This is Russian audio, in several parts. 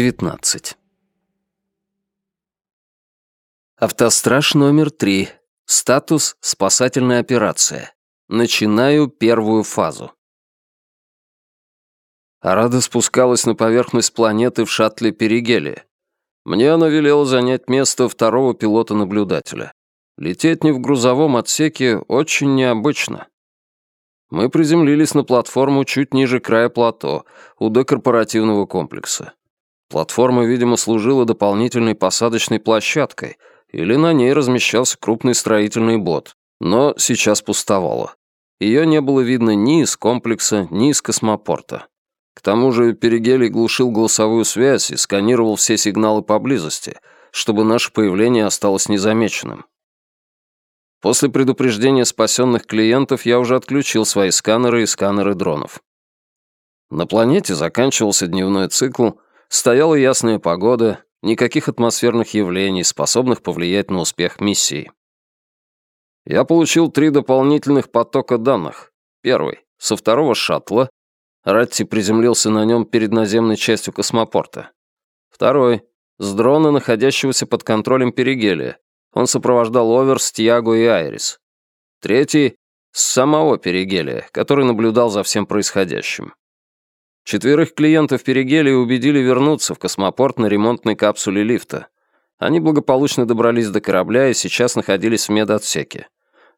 19. Автостраж номер 3. Статус «Спасательная операция». Начинаю первую фазу. Арада спускалась на поверхность планеты в шаттле Перигелия. Мне она велела занять место второго пилота-наблюдателя. Лететь не в грузовом отсеке очень необычно. Мы приземлились на платформу чуть ниже края плато, у декорпоративного комплекса. Платформа, видимо, служила дополнительной посадочной площадкой, или на ней размещался крупный строительный бот, но сейчас пустовало. Ее не было видно ни из комплекса, ни из космопорта. К тому же Перигелий глушил голосовую связь и сканировал все сигналы поблизости, чтобы наше появление осталось незамеченным. После предупреждения спасенных клиентов я уже отключил свои сканеры и сканеры дронов. На планете заканчивался дневной цикл, стояла ясная погода, никаких атмосферных явлений, способных повлиять на успех миссии. Я получил три дополнительных потока данных. Первый — со второго шаттла. Ратти приземлился на нем перед наземной частью космопорта. Второй — с дрона, находящегося под контролем Перигелия, он сопровождал Оверс, Тьяго и Айрис. Третий — с самого Перигелия, который наблюдал за всем происходящим. Четверых клиентов Перигелия убедили вернуться в космопорт на ремонтной капсуле лифта. Они благополучно добрались до корабля и сейчас находились в медотсеке.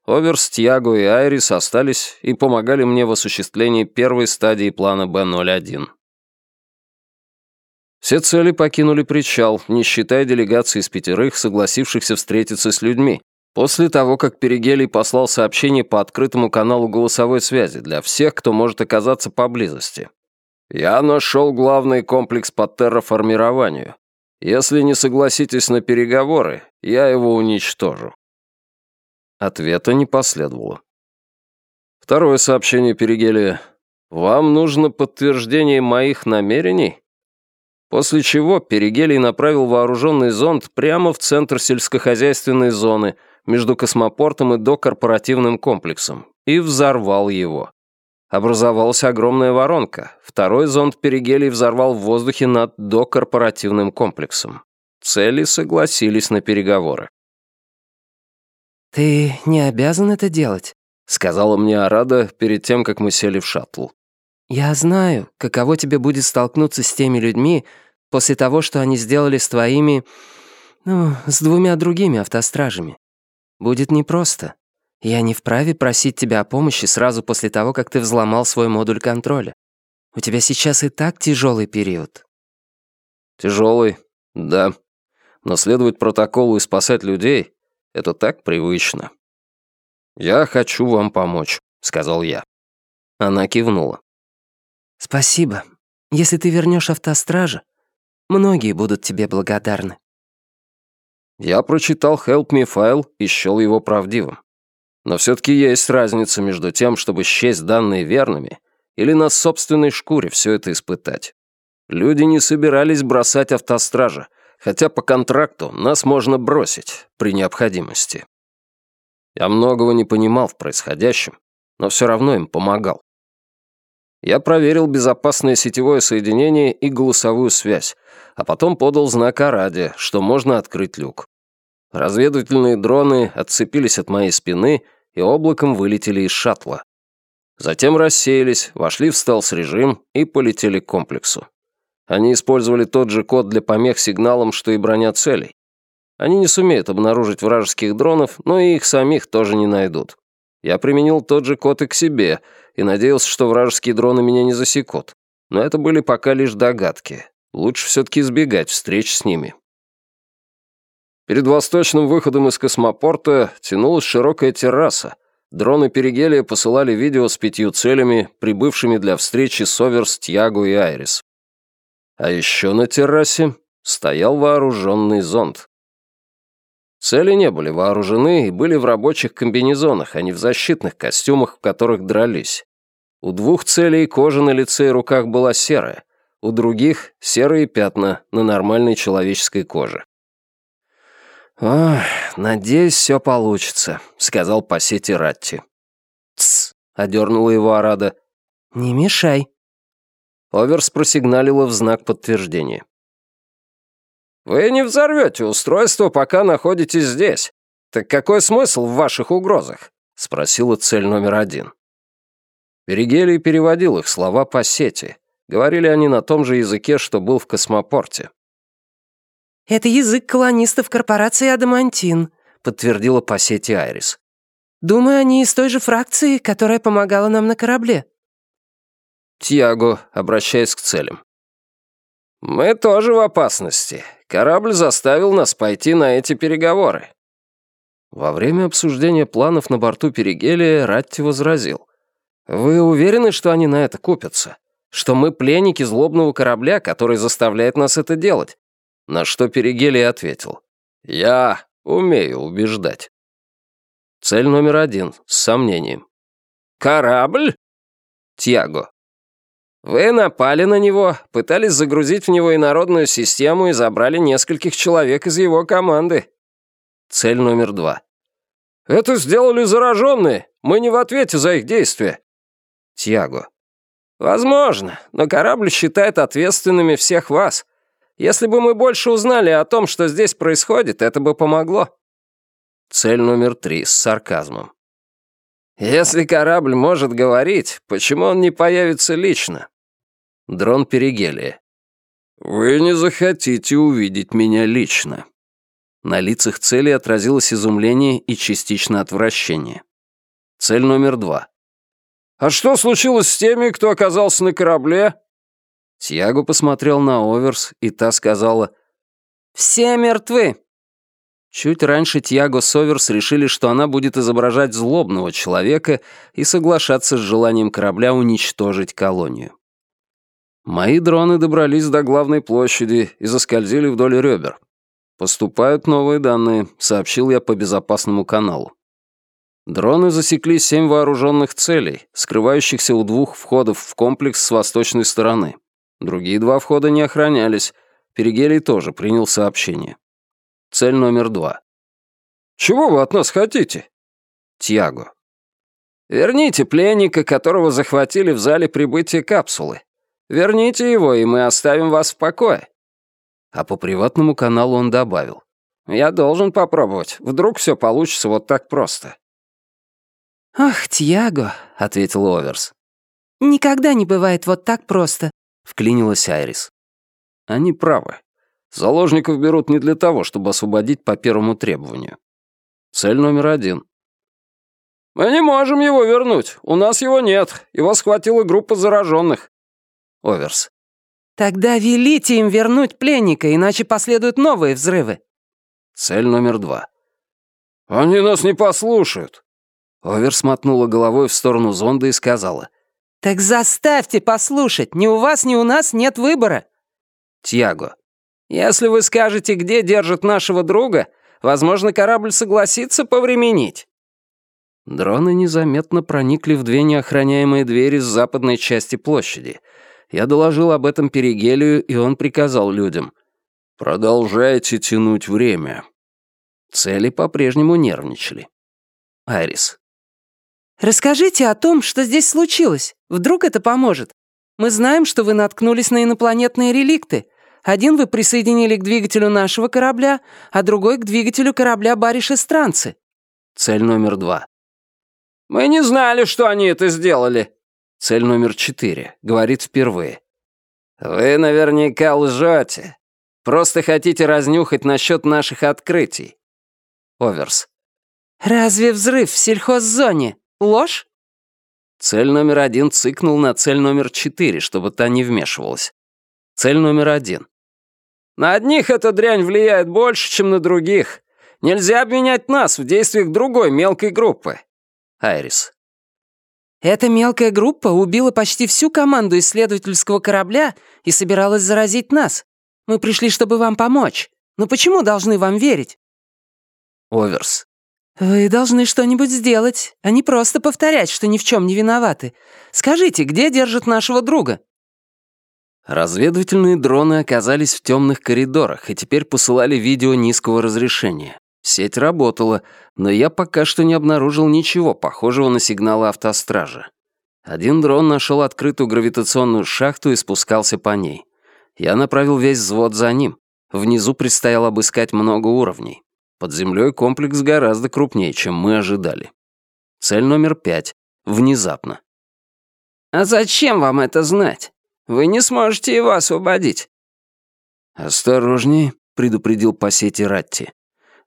Оверс, Тьяго и Айрис остались и помогали мне в осуществлении первой стадии плана Б-01. Все цели покинули причал, не считая делегации из пятерых, согласившихся встретиться с людьми, после того, как Перигелий послал сообщение по открытому каналу голосовой связи для всех, кто может оказаться поблизости. «Я нашел главный комплекс по терраформированию. Если не согласитесь на переговоры, я его уничтожу». Ответа не последовало. Второе сообщение Перигелия. «Вам нужно подтверждение моих намерений?» После чего Перигелий направил вооруженный зонд прямо в центр сельскохозяйственной зоны между космопортом и докорпоративным комплексом и взорвал его. Образовалась огромная воронка. Второй зонд Перигелий взорвал в воздухе над докорпоративным комплексом. Цели согласились на переговоры. «Ты не обязан это делать», — сказала мне Арада перед тем, как мы сели в шаттл. «Я знаю, каково тебе будет столкнуться с теми людьми после того, что они сделали с твоими... ну, с двумя другими автостражами. Будет непросто. Я не вправе просить тебя о помощи сразу после того, как ты взломал свой модуль контроля. У тебя сейчас и так тяжелый период». «Тяжелый, да. Но следовать протоколу и спасать людей — это так привычно». «Я хочу вам помочь», — сказал я. Она кивнула. «Спасибо. Если ты вернешь автостража, многие будут тебе благодарны». Я прочитал Help Me файл и счел его правдивым. Но все-таки есть разница между тем, чтобы счесть данные верными, или на собственной шкуре все это испытать. Люди не собирались бросать автостража, хотя по контракту нас можно бросить при необходимости. Я многого не понимал в происходящем, но все равно им помогал. Я проверил безопасное сетевое соединение и голосовую связь, а потом подал знак о раде, что можно открыть люк. Разведывательные дроны отцепились от моей спины и облаком вылетели из шаттла. Затем рассеялись, вошли в стелс-режим и полетели к комплексу. Они использовали тот же код для помех сигналам, что и броня целей. Они не сумеют обнаружить вражеских дронов, но и их самих тоже не найдут. Я применил тот же код и к себе, и надеялся, что вражеские дроны меня не засекут. Но это были пока лишь догадки. Лучше все-таки избегать встреч с ними. Перед восточным выходом из космопорта тянулась широкая терраса. Дроны Перигелия посылали видео с пятью целями, прибывшими для встречи с Оверс, Тьяго и Айрис. А еще на террасе стоял вооруженный зонд. Цели не были вооружены и были в рабочих комбинезонах, а не в защитных костюмах, в которых дрались. У двух целей кожа на лице и руках была серая, у других — серые пятна на нормальной человеческой коже. «Ох, надеюсь, все получится», — сказал по сети Ратти. «Тсс», — одернула его Арада. «Не мешай». Оверс просигналила в знак подтверждения. Вы не взорвете устройство, пока находитесь здесь. Так какой смысл в ваших угрозах? Спросила цель номер один. Перигелий переводил их слова по сети. Говорили они на том же языке, что был в космопорте. «Это язык колонистов корпорации «Адамантин», — подтвердила по сети Айрис. «Думаю, они из той же фракции, которая помогала нам на корабле». Тьяго, обращаясь к целям. «Мы тоже в опасности. Корабль заставил нас пойти на эти переговоры». Во время обсуждения планов на борту Перигелия Ратти возразил. «Вы уверены, что они на это купятся? Что мы пленники злобного корабля, который заставляет нас это делать?» На что Перигелий ответил. «Я умею убеждать». Цель номер один, с сомнением. «Корабль?» Тьяго. Вы напали на него, пытались загрузить в него инородную систему и забрали нескольких человек из его команды. Цель номер два. Это сделали зараженные. Мы не в ответе за их действия. Тьяго. Возможно, но корабль считает ответственными всех вас. Если бы мы больше узнали о том, что здесь происходит, это бы помогло. Цель номер три с сарказмом. Если корабль может говорить, почему он не появится лично? Дрон Перигелия. «Вы не захотите увидеть меня лично». На лицах цели отразилось изумление и частично отвращение. Цель номер два. «А что случилось с теми, кто оказался на корабле?» Тьяго посмотрел на Оверс, и та сказала «Все мертвы». Чуть раньше Тьяго с Оверс решили, что она будет изображать злобного человека и соглашаться с желанием корабля уничтожить колонию. Мои дроны добрались до главной площади и заскользили вдоль ребер. «Поступают новые данные», — сообщил я по безопасному каналу. Дроны засекли семь вооруженных целей, скрывающихся у двух входов в комплекс с восточной стороны. Другие два входа не охранялись. Перигелий тоже принял сообщение. Цель номер два. «Чего вы от нас хотите?» Тьяго. «Верните пленника, которого захватили в зале прибытия капсулы. Верните его, и мы оставим вас в покое». А по приватному каналу он добавил. «Я должен попробовать. Вдруг все получится вот так просто». «Ах, Тьяго», — ответил Оверс. «Никогда не бывает вот так просто», — вклинилась Айрис. «Они правы. Заложников берут не для того, чтобы освободить по первому требованию. Цель номер один. «Мы не можем его вернуть. У нас его нет. Его схватила группа зараженных. Оверс. «Тогда велите им вернуть пленника, иначе последуют новые взрывы». Цель номер два. «Они нас не послушают». Оверс мотнула головой в сторону зонда и сказала. «Так заставьте послушать, ни у вас, ни у нас нет выбора». Тьяго. «Если вы скажете, где держат нашего друга, возможно, корабль согласится повременить». Дроны незаметно проникли в две неохраняемые двери с западной части площади — я доложил об этом Перигелию, и он приказал людям. «Продолжайте тянуть время». Цели по-прежнему нервничали. Айрис. «Расскажите о том, что здесь случилось. Вдруг это поможет. Мы знаем, что вы наткнулись на инопланетные реликты. Один вы присоединили к двигателю нашего корабля, а другой к двигателю корабля Бариш-Эстранцы». Цель номер два. «Мы не знали, что они это сделали», Цель номер четыре. Говорит впервые. «Вы наверняка лжете. Просто хотите разнюхать насчет наших открытий». Оверс. «Разве взрыв в сельхоззоне ложь?» Цель номер один цикнул на цель номер четыре, чтобы та не вмешивалась. Цель номер один. «На одних эта дрянь влияет больше, чем на других. Нельзя обвинять нас в действиях другой мелкой группы». Айрис. Эта мелкая группа убила почти всю команду исследовательского корабля и собиралась заразить нас. Мы пришли, чтобы вам помочь. Но почему должны вам верить?» Оверс. «Вы должны что-нибудь сделать, а не просто повторять, что ни в чем не виноваты. Скажите, где держат нашего друга?» Разведывательные дроны оказались в темных коридорах и теперь посылали видео низкого разрешения. Сеть работала, но я пока что не обнаружил ничего похожего на сигналы автостража. Один дрон нашел открытую гравитационную шахту и спускался по ней. Я направил весь взвод за ним. Внизу предстояло обыскать много уровней. Под землей комплекс гораздо крупнее, чем мы ожидали. Цель номер пять. Внезапно. «А зачем вам это знать? Вы не сможете его освободить». «Осторожней», — предупредил по сети Ратти.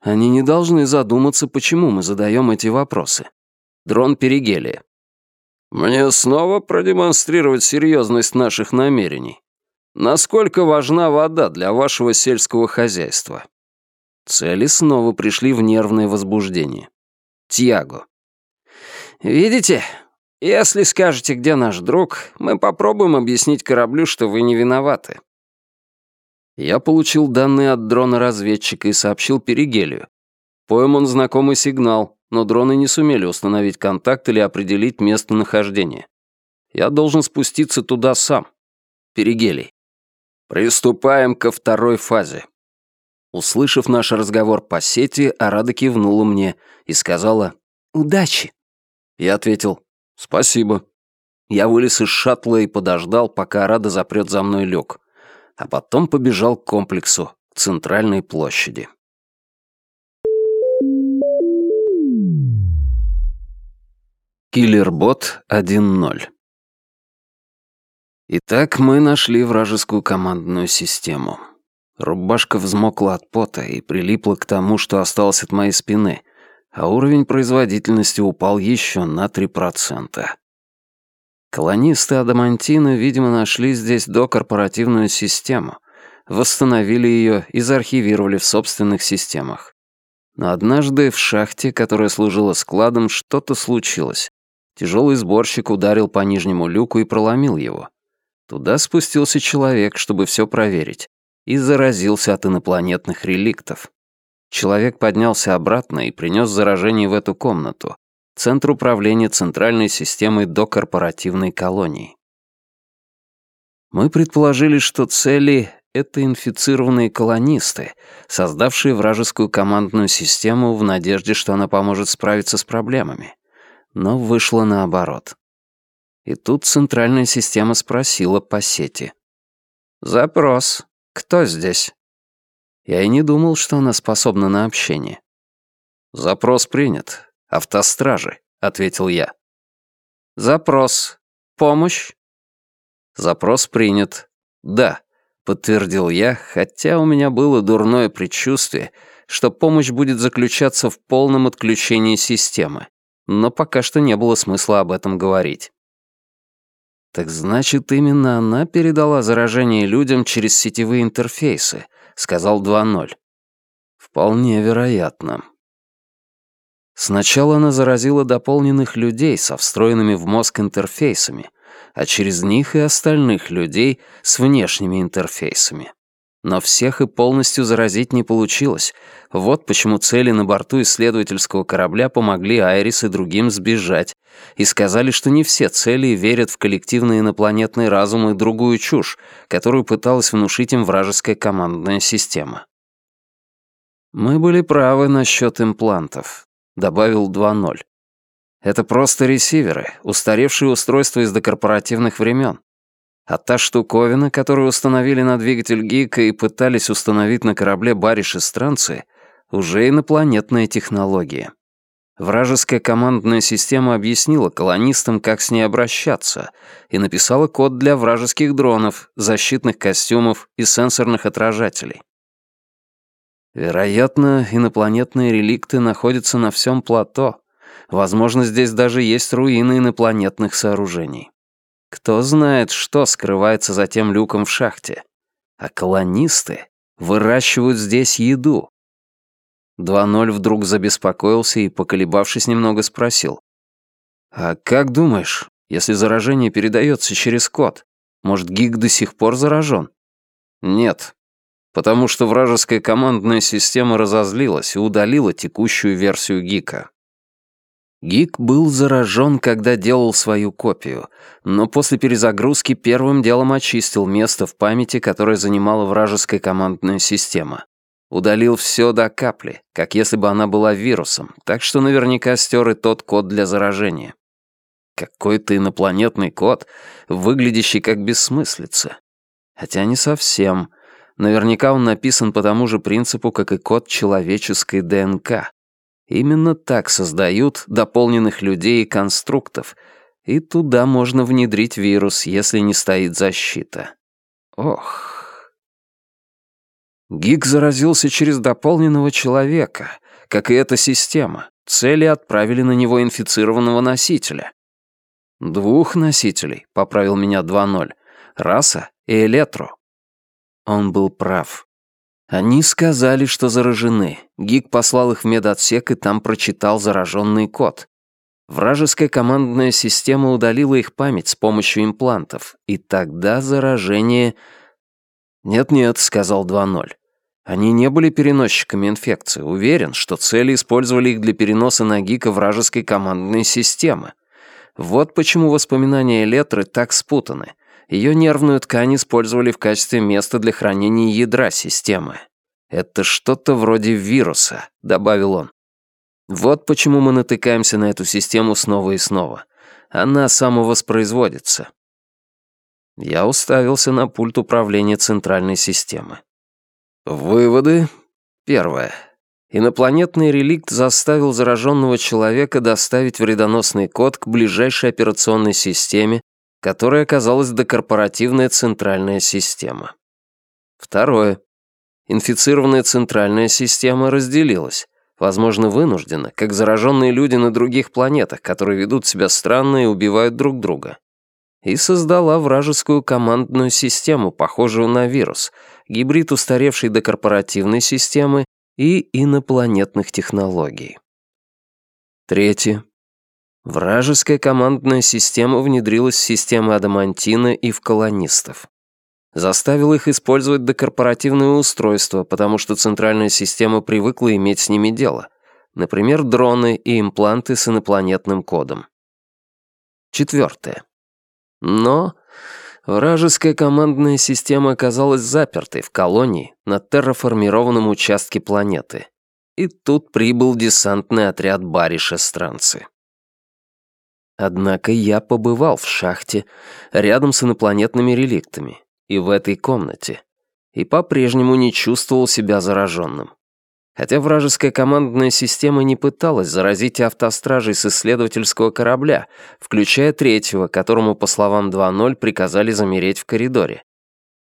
«Они не должны задуматься, почему мы задаем эти вопросы. Дрон Перигелия». «Мне снова продемонстрировать серьезность наших намерений. Насколько важна вода для вашего сельского хозяйства?» Цели снова пришли в нервное возбуждение. Тьяго. «Видите, если скажете, где наш друг, мы попробуем объяснить кораблю, что вы не виноваты». Я получил данные от дрона-разведчика и сообщил Перигелию. Поем он знакомый сигнал, но дроны не сумели установить контакт или определить местонахождение. Я должен спуститься туда сам. Перигелий. Приступаем ко второй фазе. Услышав наш разговор по сети, Арада кивнула мне и сказала «Удачи». Я ответил «Спасибо». Я вылез из шаттла и подождал, пока Арада запрет за мной люк. А потом побежал к комплексу, к центральной площади. Киллербот 1.0 Итак, мы нашли вражескую командную систему. Рубашка взмокла от пота и прилипла к тому, что осталось от моей спины, а уровень производительности упал еще на 3%. Колонисты Адамантина, видимо, нашли здесь докорпоративную систему, восстановили ее и заархивировали в собственных системах. Но однажды в шахте, которая служила складом, что-то случилось. Тяжелый сборщик ударил по нижнему люку и проломил его. Туда спустился человек, чтобы все проверить, и заразился от инопланетных реликтов. Человек поднялся обратно и принес заражение в эту комнату, центр управления центральной системой докорпоративной колонии. Мы предположили, что цели — это инфицированные колонисты, создавшие вражескую командную систему в надежде, что она поможет справиться с проблемами. Но вышло наоборот. И тут центральная система спросила по сети. «Запрос. Кто здесь?» Я и не думал, что она способна на общение. «Запрос принят. Автостражи», — ответил я. «Запрос. Помощь?» «Запрос принят. Да», — подтвердил я, хотя у меня было дурное предчувствие, что помощь будет заключаться в полном отключении системы, но пока что не было смысла об этом говорить. «Так значит, именно она передала заражение людям через сетевые интерфейсы», — сказал 2.0. «Вполне вероятно». Сначала она заразила дополненных людей со встроенными в мозг интерфейсами, а через них и остальных людей с внешними интерфейсами. Но всех и полностью заразить не получилось. Вот почему цели на борту исследовательского корабля помогли Айрис и другим сбежать и сказали, что не все цели верят в коллективный инопланетный разум и другую чушь, которую пыталась внушить им вражеская командная система. «Мы были правы насчет имплантов», — добавил 2.0. «Это просто ресиверы, устаревшие устройства из докорпоративных времен. А та штуковина, которую установили на двигатель Гика и пытались установить на корабле Бариш из уже инопланетная технология. Вражеская командная система объяснила колонистам, как с ней обращаться, и написала код для вражеских дронов, защитных костюмов и сенсорных отражателей. Вероятно, инопланетные реликты находятся на всем плато. Возможно, здесь даже есть руины инопланетных сооружений. Кто знает, что скрывается за тем люком в шахте. А колонисты выращивают здесь еду. 2.0 вдруг забеспокоился и, поколебавшись немного, спросил. «А как думаешь, если заражение передается через код, может, Гиг до сих пор заражен?» «Нет, потому что вражеская командная система разозлилась и удалила текущую версию Гика. Гик был заражен, когда делал свою копию, но после перезагрузки первым делом очистил место в памяти, которое занимала вражеская командная система. Удалил все до капли, как если бы она была вирусом, так что наверняка стер и тот код для заражения. Какой-то инопланетный код, выглядящий как бессмыслица. Хотя не совсем. Наверняка он написан по тому же принципу, как и код человеческой ДНК. Именно так создают дополненных людей и конструктов, и туда можно внедрить вирус, если не стоит защита. Ох. Гик заразился через дополненного человека, как и эта система. Цели отправили на него инфицированного носителя. «Двух носителей», — поправил меня 2-0. «Раса и Электро». Он был прав. Они сказали, что заражены. Гик послал их в медотсек и там прочитал зараженный код. Вражеская командная система удалила их память с помощью имплантов, и тогда заражение... «Нет-нет», — сказал 2.0. Они не были переносчиками инфекции. Уверен, что цели использовали их для переноса на Гика вражеской командной системы. Вот почему воспоминания Летры так спутаны. Ее нервную ткань использовали в качестве места для хранения ядра системы. «Это что-то вроде вируса», — добавил он. «Вот почему мы натыкаемся на эту систему снова и снова. Она самовоспроизводится». Я уставился на пульт управления центральной системы. Выводы. Первое. Инопланетный реликт заставил зараженного человека доставить вредоносный код к ближайшей операционной системе, которой оказалась докорпоративная центральная система. Второе. Инфицированная центральная система разделилась, возможно, вынуждена, как зараженные люди на других планетах, которые ведут себя странно и убивают друг друга и создала вражескую командную систему, похожую на вирус, гибрид устаревшей до корпоративной системы и инопланетных технологий. Третье. Вражеская командная система внедрилась в системы Адамантина и в колонистов. Заставила их использовать докорпоративные устройства, потому что центральная система привыкла иметь с ними дело. Например, дроны и импланты с инопланетным кодом. Четвертое. Но вражеская командная система оказалась запертой в колонии на терраформированном участке планеты. И тут прибыл десантный отряд Бариша-странцы. Однако я побывал в шахте рядом с инопланетными реликтами и в этой комнате, и по-прежнему не чувствовал себя зараженным. Хотя вражеская командная система не пыталась заразить автостражей с исследовательского корабля, включая третьего, которому, по словам 2.0, приказали замереть в коридоре.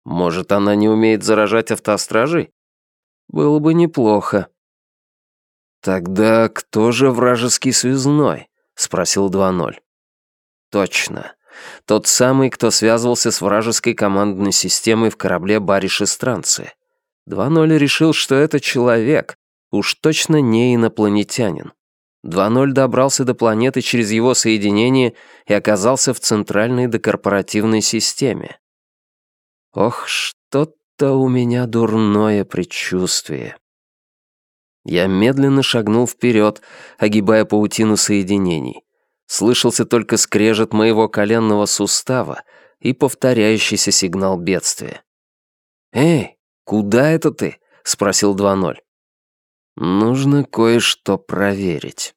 Может, она не умеет заражать автостражей? Было бы неплохо. «Тогда кто же вражеский связной?» — спросил 2.0. «Точно. Тот самый, кто связывался с вражеской командной системой в корабле Бариш-Странцы. 2.0 решил, что это человек, уж точно не инопланетянин. 2.0 добрался до планеты через его соединение и оказался в центральной докорпоративной системе. Ох, что-то у меня дурное предчувствие. Я медленно шагнул вперед, огибая паутину соединений. Слышался только скрежет моего коленного сустава и повторяющийся сигнал бедствия. «Эй, «Куда это ты?» — спросил 2.0. «Нужно кое-что проверить».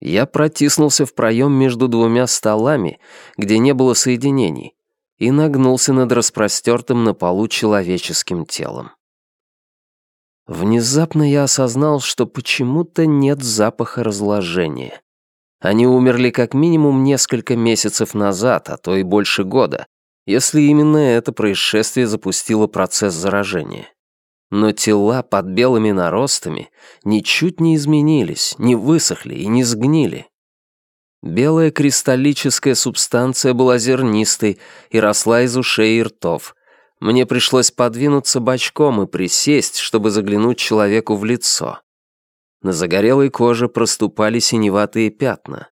Я протиснулся в проем между двумя столами, где не было соединений, и нагнулся над распростертым на полу человеческим телом. Внезапно я осознал, что почему-то нет запаха разложения. Они умерли как минимум несколько месяцев назад, а то и больше года, если именно это происшествие запустило процесс заражения. Но тела под белыми наростами ничуть не изменились, не высохли и не сгнили. Белая кристаллическая субстанция была зернистой и росла из ушей и ртов. Мне пришлось подвинуться бочком и присесть, чтобы заглянуть человеку в лицо. На загорелой коже проступали синеватые пятна.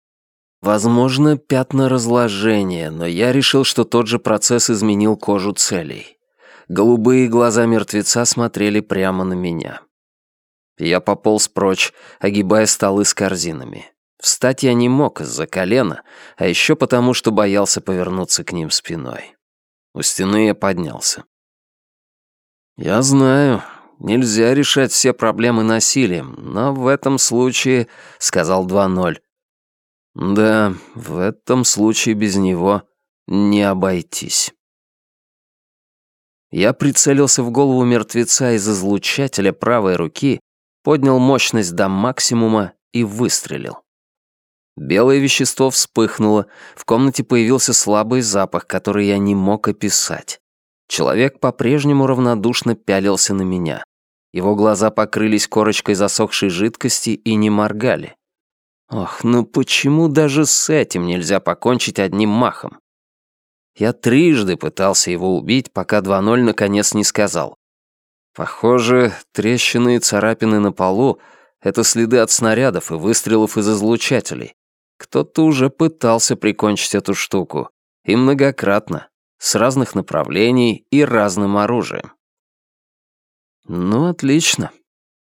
Возможно, пятна разложения, но я решил, что тот же процесс изменил кожу целей. Голубые глаза мертвеца смотрели прямо на меня. Я пополз прочь, огибая столы с корзинами. Встать я не мог из-за колена, а еще потому, что боялся повернуться к ним спиной. У стены я поднялся. «Я знаю, нельзя решать все проблемы насилием, но в этом случае», — сказал 2-0, да, в этом случае без него не обойтись. Я прицелился в голову мертвеца из излучателя правой руки, поднял мощность до максимума и выстрелил. Белое вещество вспыхнуло, в комнате появился слабый запах, который я не мог описать. Человек по-прежнему равнодушно пялился на меня. Его глаза покрылись корочкой засохшей жидкости и не моргали. Ох, ну почему даже с этим нельзя покончить одним махом? Я трижды пытался его убить, пока 2-0 наконец не сказал. Похоже, трещины и царапины на полу — это следы от снарядов и выстрелов из излучателей. Кто-то уже пытался прикончить эту штуку. И многократно. С разных направлений и разным оружием. Ну, отлично.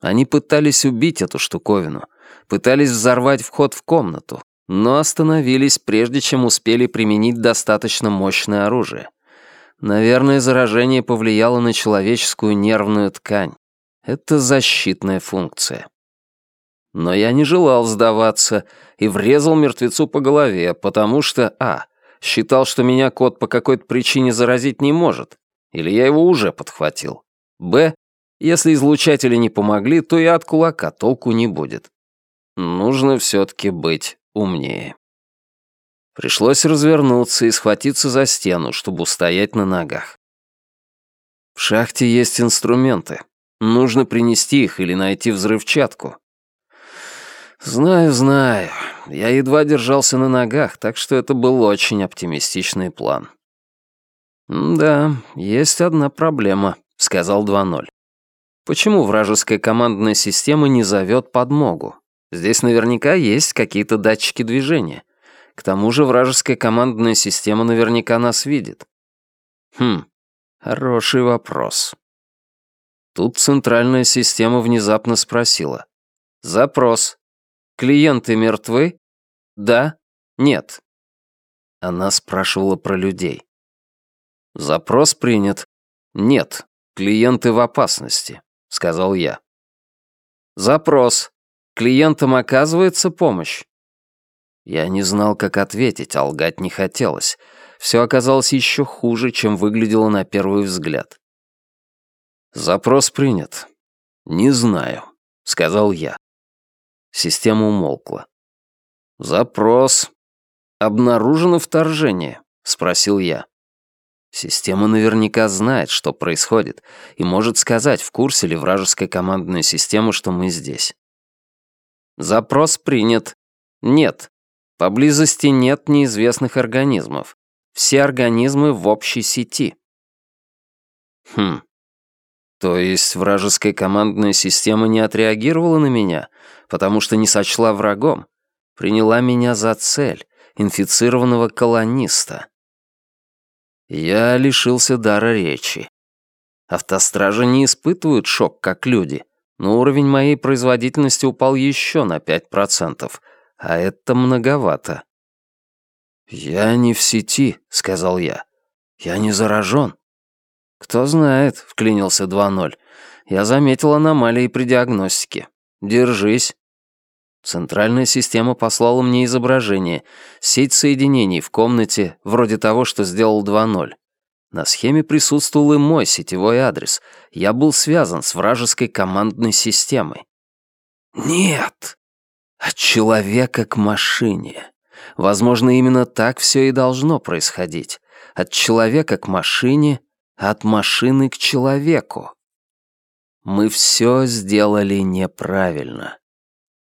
Они пытались убить эту штуковину. Пытались взорвать вход в комнату. Но остановились, прежде чем успели применить достаточно мощное оружие. Наверное, заражение повлияло на человеческую нервную ткань. Это защитная функция. Но я не желал сдаваться и врезал мертвецу по голове, потому что, а, считал, что меня кот по какой-то причине заразить не может, или я его уже подхватил. Б, если излучатели не помогли, то и от кулака толку не будет. Нужно все-таки быть умнее. Пришлось развернуться и схватиться за стену, чтобы устоять на ногах. В шахте есть инструменты. Нужно принести их или найти взрывчатку. «Знаю, знаю. Я едва держался на ногах, так что это был очень оптимистичный план». «Да, есть одна проблема», — сказал 2-0. «Почему вражеская командная система не зовет подмогу? Здесь наверняка есть какие-то датчики движения. К тому же вражеская командная система наверняка нас видит». «Хм, хороший вопрос». Тут центральная система внезапно спросила. «Запрос. Клиенты мертвы? Да? Нет?» Она спрашивала про людей. «Запрос принят. Нет, клиенты в опасности», — сказал я. «Запрос. Клиентам оказывается помощь?» Я не знал, как ответить, а лгать не хотелось. Все оказалось еще хуже, чем выглядело на первый взгляд. «Запрос принят. Не знаю», — сказал я. Система умолкла. «Запрос. Обнаружено вторжение?» — спросил я. Система наверняка знает, что происходит, и может сказать, в курсе ли вражеская командная система, что мы здесь. Запрос принят. Нет. Поблизости нет неизвестных организмов. Все организмы в общей сети. Хм. То есть вражеская командная система не отреагировала на меня, потому что не сочла врагом, приняла меня за цель, инфицированного колониста. Я лишился дара речи. Автостражи не испытывают шок, как люди, но уровень моей производительности упал еще на 5%, а это многовато. «Я не в сети», — сказал я. «Я не заражен». «Кто знает», — вклинился 2.0. «Я заметил аномалии при диагностике. Держись». Центральная система послала мне изображение, сеть соединений в комнате, вроде того, что сделал 2.0. На схеме присутствовал и мой сетевой адрес. Я был связан с вражеской командной системой. Нет! От человека к машине. Возможно, именно так все и должно происходить. От человека к машине, от машины к человеку. Мы все сделали неправильно.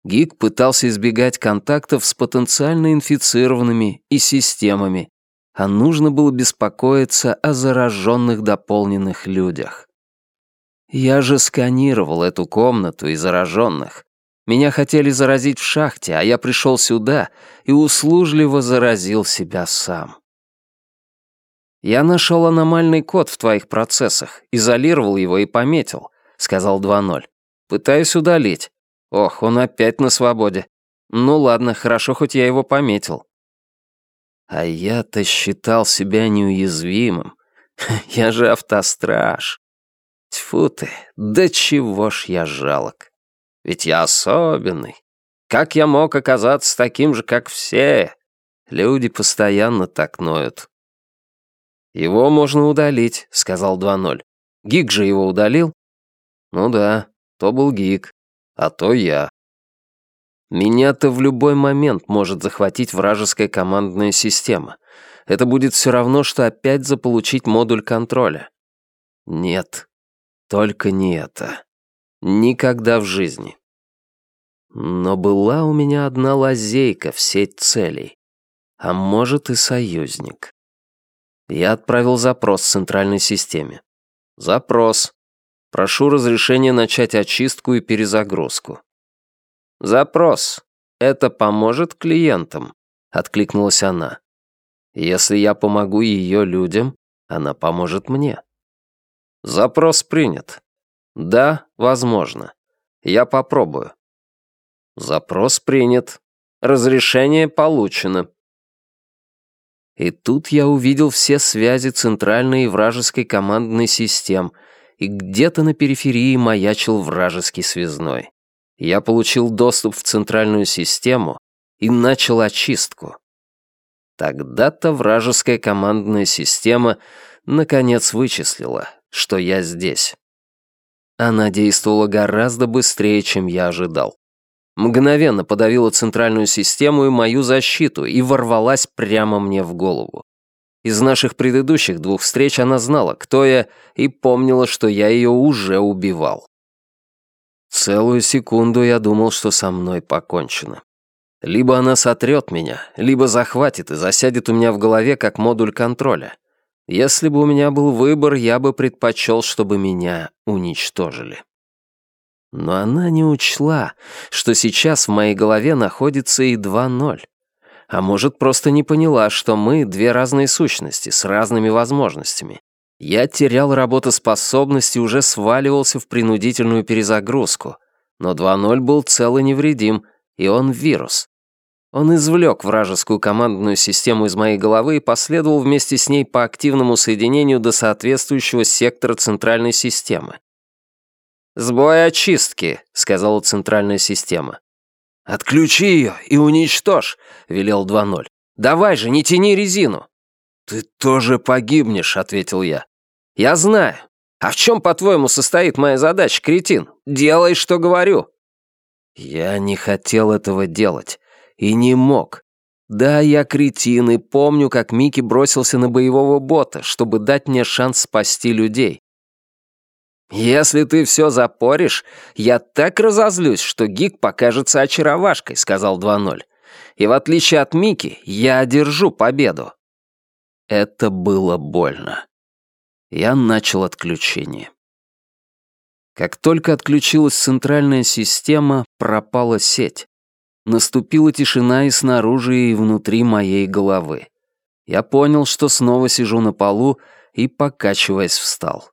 Гик пытался избегать контактов с потенциально инфицированными и системами, а нужно было беспокоиться о зараженных дополненных людях. Я же сканировал эту комнату и зараженных. Меня хотели заразить в шахте, а я пришел сюда и услужливо заразил себя сам. «Я нашел аномальный код в твоих процессах, изолировал его и пометил», — сказал 2.0. «Пытаюсь удалить. Ох, он опять на свободе. Ну ладно, хорошо, хоть я его пометил. А я-то считал себя неуязвимым. Я же автостраж. Тьфу ты, да чего ж я жалок. Ведь я особенный. Как я мог оказаться таким же, как все? Люди постоянно так ноют. «Его можно удалить», — сказал 2.0. Гик же его удалил? Ну да, то был Гик, а то я. Меня-то в любой момент может захватить вражеская командная система. Это будет все равно, что опять заполучить модуль контроля. Нет, только не это. Никогда в жизни. Но была у меня одна лазейка в сеть целей. А может и союзник. Я отправил запрос в центральной системе. Запрос. Прошу разрешения начать очистку и перезагрузку. Запрос. Это поможет клиентам, откликнулась она. Если я помогу ее людям, она поможет мне. Запрос принят. Да, возможно. Я попробую. Запрос принят. Разрешение получено. И тут я увидел все связи центральной и вражеской командной систем, и где-то на периферии маячил вражеский связной. Я получил доступ в центральную систему и начал очистку. Тогда-то вражеская командная система наконец вычислила, что я здесь. Она действовала гораздо быстрее, чем я ожидал. Мгновенно подавила центральную систему и мою защиту и ворвалась прямо мне в голову. Из наших предыдущих двух встреч она знала, кто я, и помнила, что я ее уже убивал. Целую секунду я думал, что со мной покончено. Либо она сотрет меня, либо захватит и засядет у меня в голове как модуль контроля. Если бы у меня был выбор, я бы предпочел, чтобы меня уничтожили. Но она не учла, что сейчас в моей голове находится и 2-0. А может, просто не поняла, что мы — две разные сущности с разными возможностями. Я терял работоспособность и уже сваливался в принудительную перезагрузку. Но 2.0 был цел и невредим, и он вирус. Он извлек вражескую командную систему из моей головы и последовал вместе с ней по активному соединению до соответствующего сектора центральной системы. «Сбой очистки», — сказала центральная система. «Отключи ее и уничтожь», — велел 2.0. «Давай же, не тяни резину». «Ты тоже погибнешь», — ответил я. «Я знаю. А в чем, по-твоему, состоит моя задача, кретин? Делай, что говорю». Я не хотел этого делать. И не мог. Да, я кретин и помню, как Микки бросился на боевого бота, чтобы дать мне шанс спасти людей. «Если ты все запоришь, я так разозлюсь, что Гик покажется очаровашкой», — сказал 2-0. «И в отличие от Мики, я одержу победу». Это было больно. Я начал отключение. Как только отключилась центральная система, пропала сеть. Наступила тишина и снаружи, и внутри моей головы. Я понял, что снова сижу на полу и, покачиваясь, встал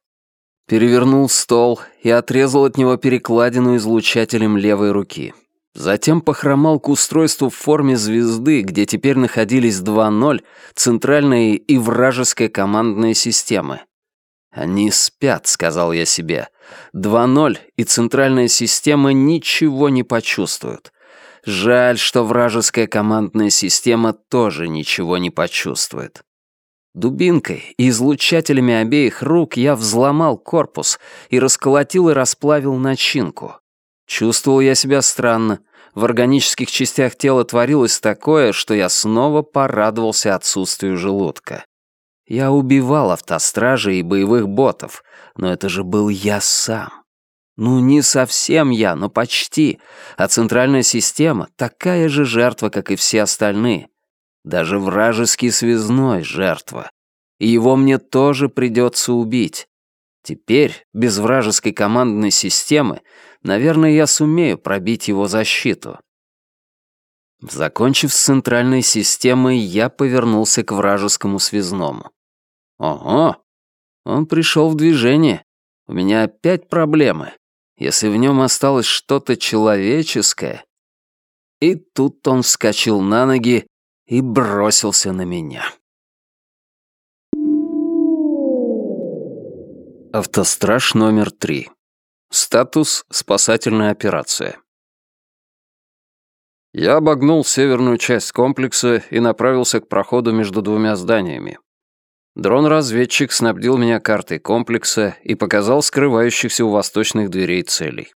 перевернул стол и отрезал от него перекладину излучателем левой руки. Затем похромал к устройству в форме звезды, где теперь находились 2.0, центральная и вражеская командные системы. «Они спят», — сказал я себе. 2.0 и центральная система ничего не почувствуют. Жаль, что вражеская командная система тоже ничего не почувствует. Дубинкой и излучателями обеих рук я взломал корпус и расколотил и расплавил начинку. Чувствовал я себя странно. В органических частях тела творилось такое, что я снова порадовался отсутствию желудка. Я убивал автостражей и боевых ботов, но это же был я сам. Ну, не совсем я, но почти. А центральная система — такая же жертва, как и все остальные. Даже вражеский связной — жертва. И его мне тоже придется убить. Теперь, без вражеской командной системы, наверное, я сумею пробить его защиту. Закончив с центральной системой, я повернулся к вражескому связному. Ого! Он пришел в движение. У меня опять проблемы. Если в нем осталось что-то человеческое... И тут он вскочил на ноги и бросился на меня. Автостраж номер три. Статус «Спасательная операция». Я обогнул северную часть комплекса и направился к проходу между двумя зданиями. Дрон-разведчик снабдил меня картой комплекса и показал скрывающихся у восточных дверей целей.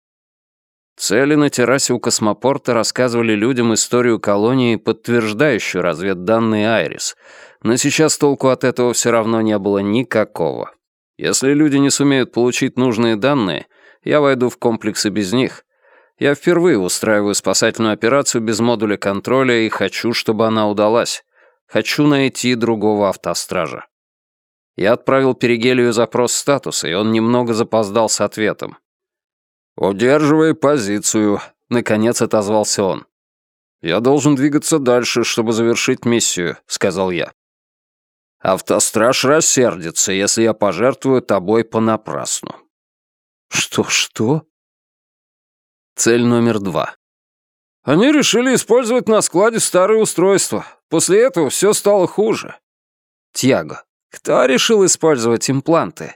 Цели на террасе у космопорта рассказывали людям историю колонии, подтверждающую разведданные Айрис, но сейчас толку от этого все равно не было никакого. Если люди не сумеют получить нужные данные, я войду в комплексы без них. Я впервые устраиваю спасательную операцию без модуля контроля и хочу, чтобы она удалась. Хочу найти другого автостража. Я отправил Перигелию запрос статуса, и он немного запоздал с ответом. «Удерживай позицию», — наконец отозвался он. «Я должен двигаться дальше, чтобы завершить миссию», — сказал я. «Автостраж рассердится, если я пожертвую тобой понапрасну». «Что-что?» Цель номер два. Они решили использовать на складе старые устройства. После этого все стало хуже. Тьяго. Кто решил использовать импланты?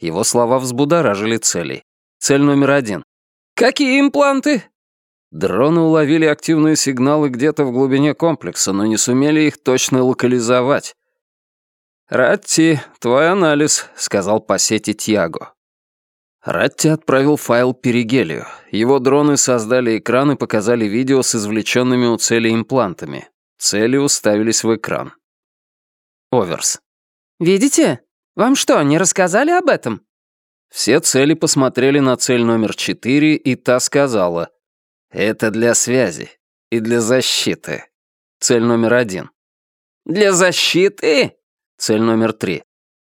Его слова взбудоражили целей. Цель номер один. «Какие импланты?» Дроны уловили активные сигналы где-то в глубине комплекса, но не сумели их точно локализовать. «Ратти, твой анализ», — сказал по сети Тьяго. Ратти отправил файл Перигелию. Его дроны создали экран и показали видео с извлеченными у цели имплантами. Цели уставились в экран. Оверс. «Видите? Вам что, не рассказали об этом?» Все цели посмотрели на цель номер четыре, и та сказала, «Это для связи и для защиты». Цель номер один. «Для защиты?» Цель номер три.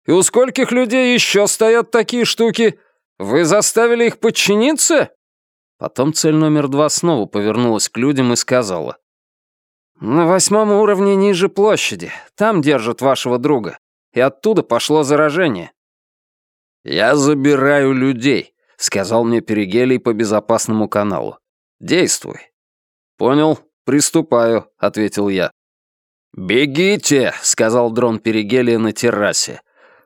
«И у скольких людей еще стоят такие штуки? Вы заставили их подчиниться?» Потом цель номер два снова повернулась к людям и сказала, «На восьмом уровне ниже площади. Там держат вашего друга. И оттуда пошло заражение. «Я забираю людей», — сказал мне Перигелий по безопасному каналу. «Действуй». «Понял, приступаю», — ответил я. «Бегите», — сказал дрон Перигелия на террасе.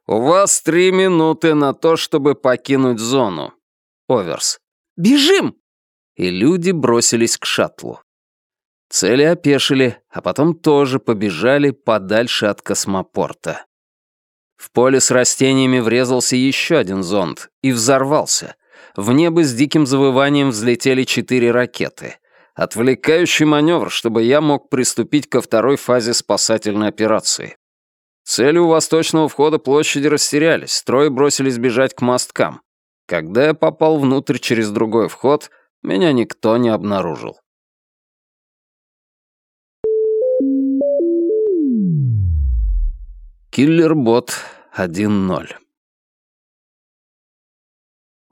«У вас три минуты на то, чтобы покинуть зону». Оверс. «Бежим!» И люди бросились к шаттлу. Цели опешили, а потом тоже побежали подальше от космопорта. В поле с растениями врезался еще один зонд и взорвался. В небо с диким завыванием взлетели четыре ракеты. Отвлекающий маневр, чтобы я мог приступить ко второй фазе спасательной операции. Цели у восточного входа площади растерялись, строи бросились бежать к мосткам. Когда я попал внутрь через другой вход, меня никто не обнаружил. Киллер-бот 1.0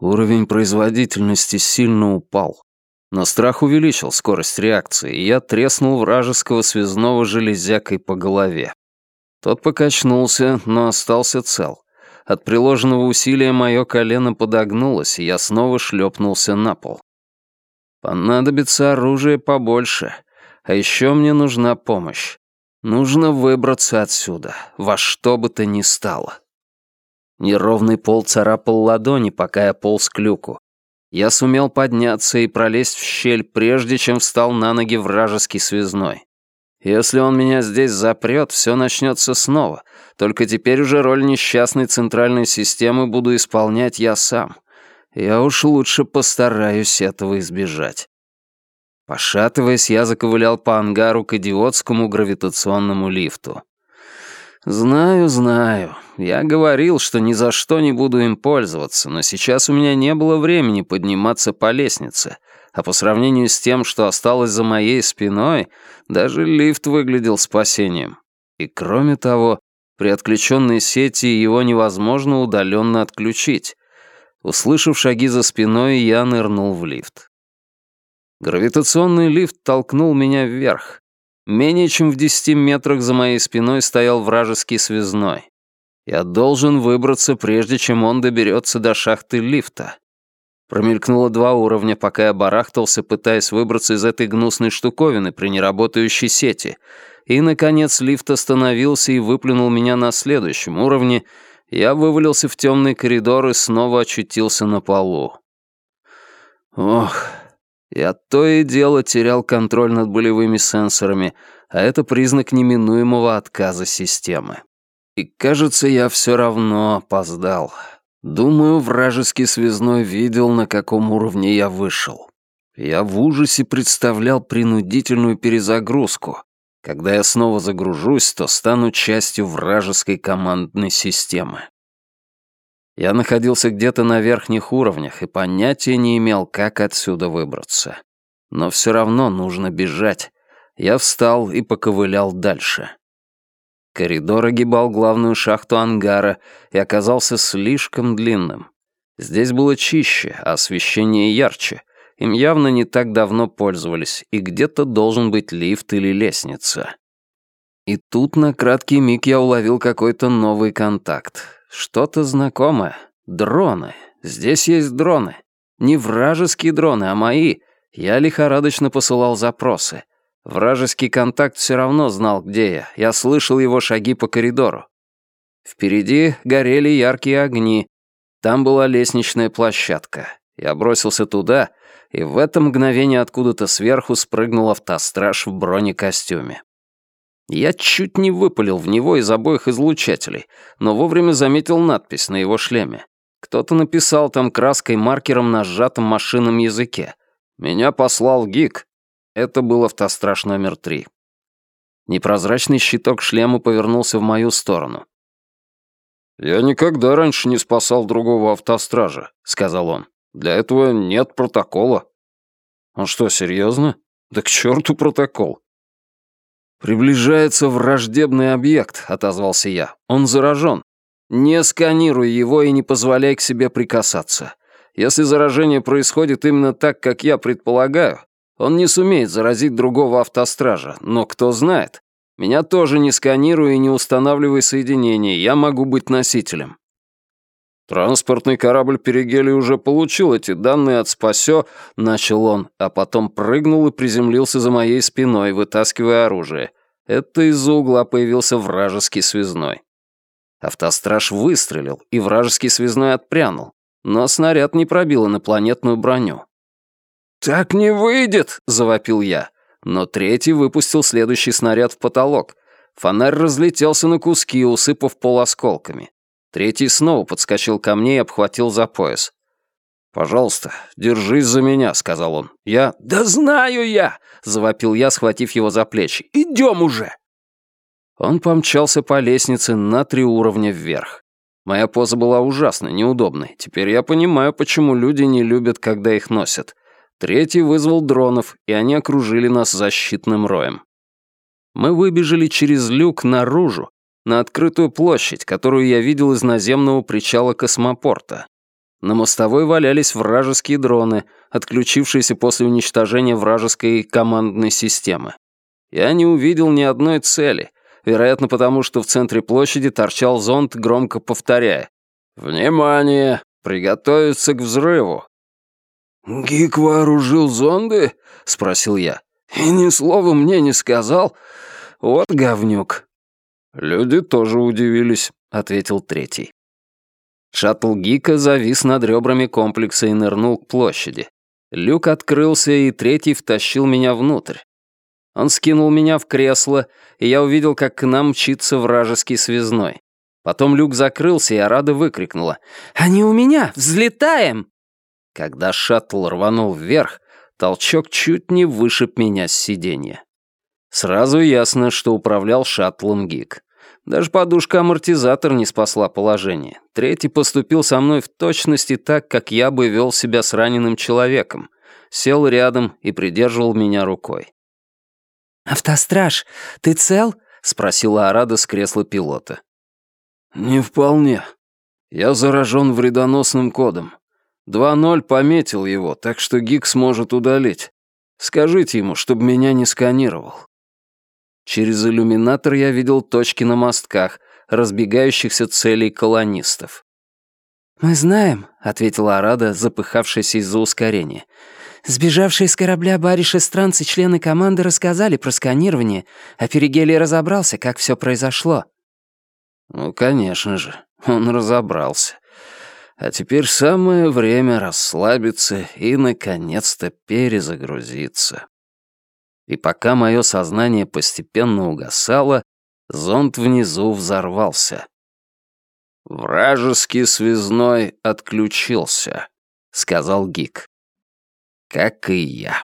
Уровень производительности сильно упал, но страх увеличил скорость реакции, и я треснул вражеского связного железякой по голове. Тот покачнулся, но остался цел. От приложенного усилия мое колено подогнулось, и я снова шлепнулся на пол. Понадобится оружие побольше, а еще мне нужна помощь. Нужно выбраться отсюда, во что бы то ни стало. Неровный пол царапал ладони, пока я полз к люку. Я сумел подняться и пролезть в щель, прежде чем встал на ноги вражеский связной. Если он меня здесь запрет, все начнется снова, только теперь уже роль несчастной центральной системы буду исполнять я сам. Я уж лучше постараюсь этого избежать. Пошатываясь, я заковылял по ангару к идиотскому гравитационному лифту. Знаю, знаю. Я говорил, что ни за что не буду им пользоваться, но сейчас у меня не было времени подниматься по лестнице, а по сравнению с тем, что осталось за моей спиной, даже лифт выглядел спасением. И кроме того, при отключенной сети его невозможно удаленно отключить. Услышав шаги за спиной, я нырнул в лифт. Гравитационный лифт толкнул меня вверх. Менее чем в десяти метрах за моей спиной стоял вражеский связной. Я должен выбраться, прежде чем он доберется до шахты лифта. Промелькнуло два уровня, пока я барахтался, пытаясь выбраться из этой гнусной штуковины при неработающей сети. И, наконец, лифт остановился и выплюнул меня на следующем уровне. Я вывалился в темный коридор и снова очутился на полу. Ох, я то и дело терял контроль над болевыми сенсорами, а это признак неминуемого отказа системы. И, кажется, я все равно опоздал. Думаю, вражеский связной видел, на каком уровне я вышел. Я в ужасе представлял принудительную перезагрузку. Когда я снова загружусь, то стану частью вражеской командной системы. Я находился где-то на верхних уровнях и понятия не имел, как отсюда выбраться. Но все равно нужно бежать. Я встал и поковылял дальше. Коридор огибал главную шахту ангара и оказался слишком длинным. Здесь было чище, а освещение ярче. Им явно не так давно пользовались, и где-то должен быть лифт или лестница. И тут на краткий миг я уловил какой-то новый контакт. Что-то знакомое. Дроны. Здесь есть дроны. Не вражеские дроны, а мои. Я лихорадочно посылал запросы. Вражеский контакт все равно знал, где я. Я слышал его шаги по коридору. Впереди горели яркие огни. Там была лестничная площадка. Я бросился туда, и в это мгновение откуда-то сверху спрыгнул автостраж в бронекостюме. Я чуть не выпалил в него из обоих излучателей, но вовремя заметил надпись на его шлеме. Кто-то написал там краской-маркером на сжатом машинном языке. «Меня послал ГИК, это был автостраж номер три. Непрозрачный щиток шлема повернулся в мою сторону. «Я никогда раньше не спасал другого автостража», — сказал он. «Для этого нет протокола». «Он что, серьезно? Да к черту протокол!» «Приближается враждебный объект», — отозвался я. «Он заражен. Не сканируй его и не позволяй к себе прикасаться. Если заражение происходит именно так, как я предполагаю, он не сумеет заразить другого автостража, но кто знает. Меня тоже не сканируй и не устанавливай соединений, я могу быть носителем. Транспортный корабль Перегели уже получил эти данные от Спасё, начал он, а потом прыгнул и приземлился за моей спиной, вытаскивая оружие. Это из-за угла появился вражеский связной. Автостраж выстрелил, и вражеский связной отпрянул, но снаряд не пробил инопланетную броню. «Так не выйдет!» — завопил я. Но третий выпустил следующий снаряд в потолок. Фонарь разлетелся на куски, усыпав пол осколками. Третий снова подскочил ко мне и обхватил за пояс. «Пожалуйста, держись за меня», — сказал он. «Я...» «Да знаю я!» — завопил я, схватив его за плечи. «Идем уже!» Он помчался по лестнице на три уровня вверх. Моя поза была ужасно неудобной. Теперь я понимаю, почему люди не любят, когда их носят. Третий вызвал дронов, и они окружили нас защитным роем. Мы выбежали через люк наружу, на открытую площадь, которую я видел из наземного причала космопорта. На мостовой валялись вражеские дроны, отключившиеся после уничтожения вражеской командной системы. Я не увидел ни одной цели, вероятно потому, что в центре площади торчал зонд, громко повторяя «Внимание! Приготовиться к взрыву! «Гик вооружил зонды?» — спросил я. «И ни слова мне не сказал. Вот говнюк». «Люди тоже удивились», — ответил третий. Шаттл Гика завис над ребрами комплекса и нырнул к площади. Люк открылся, и третий втащил меня внутрь. Он скинул меня в кресло, и я увидел, как к нам мчится вражеский связной. Потом люк закрылся, и Арада выкрикнула. «Они у меня! Взлетаем!» Когда шаттл рванул вверх, толчок чуть не вышиб меня с сиденья. Сразу ясно, что управлял шаттлом Гик. Даже подушка-амортизатор не спасла положение. Третий поступил со мной в точности так, как я бы вел себя с раненым человеком. Сел рядом и придерживал меня рукой. «Автостраж, ты цел?» — спросила Арада с кресла пилота. «Не вполне. Я заражен вредоносным кодом. 2-0 пометил его, так что Гик сможет удалить. Скажите ему, чтобы меня не сканировал. Через иллюминатор я видел точки на мостках, разбегающихся целей колонистов. «Мы знаем», — ответила Арада, запыхавшаяся из-за ускорения. «Сбежавшие с корабля бариш-эстранцы члены команды рассказали про сканирование, а Перигелий разобрался, как все произошло». «Ну, конечно же, он разобрался. А теперь самое время расслабиться и, наконец-то, перезагрузиться. И пока мое сознание постепенно угасало, Зонд внизу взорвался. «Вражеский связной отключился», — сказал Гик. «Как и я».